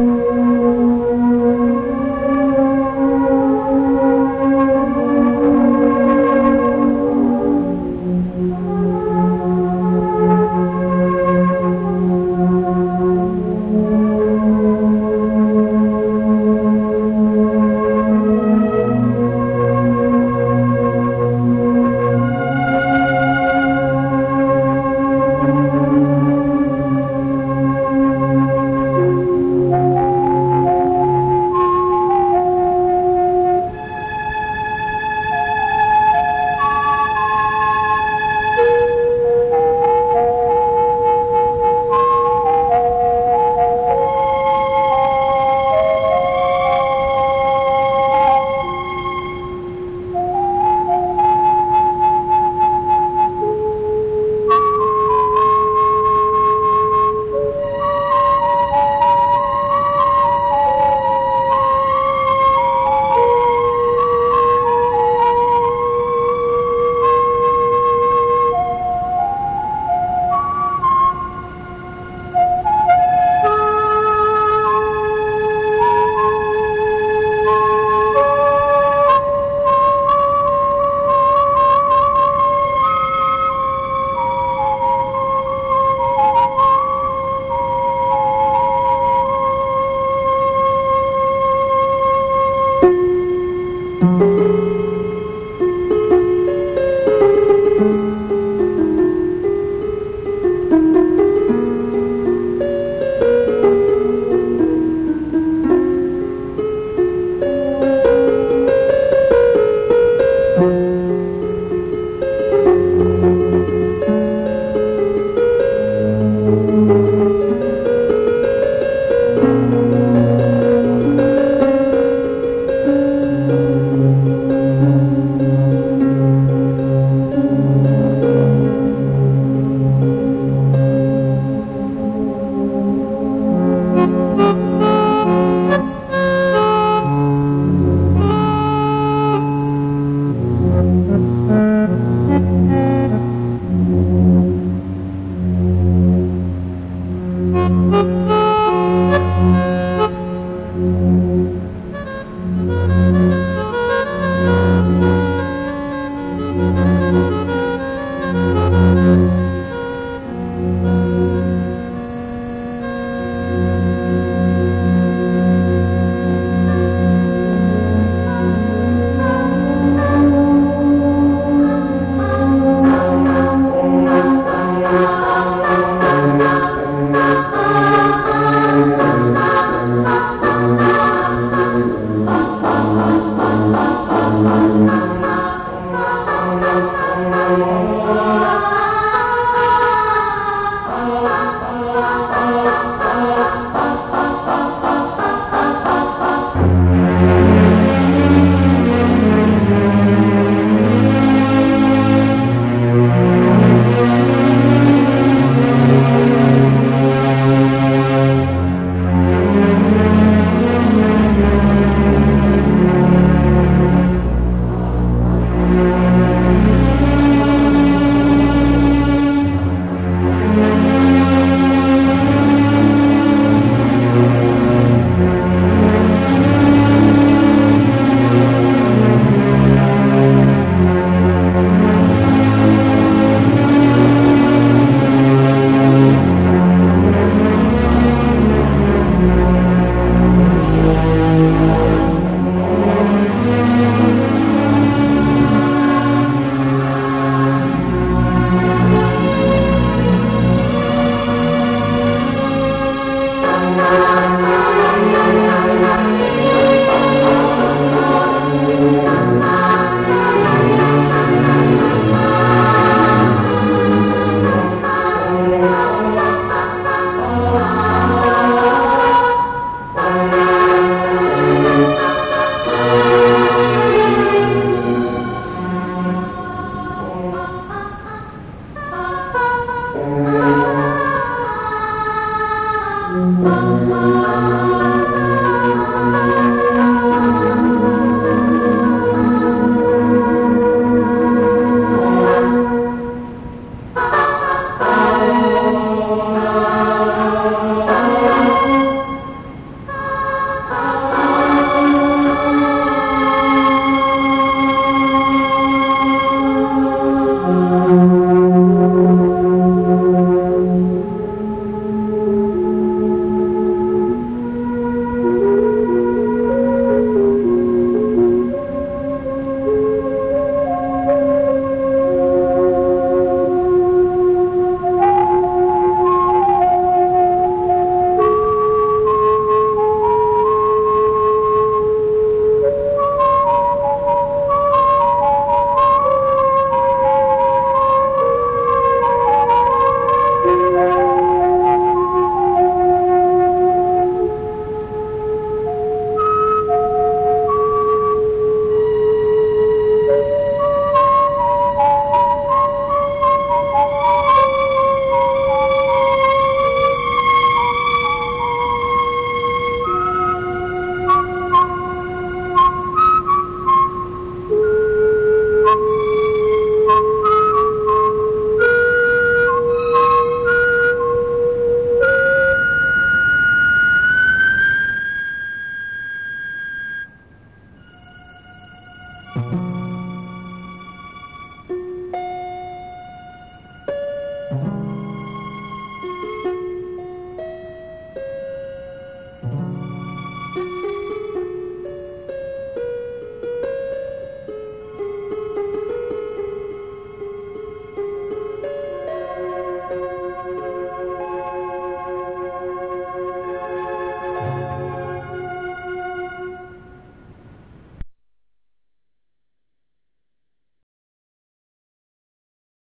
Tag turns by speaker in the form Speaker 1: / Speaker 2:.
Speaker 1: Música Mama.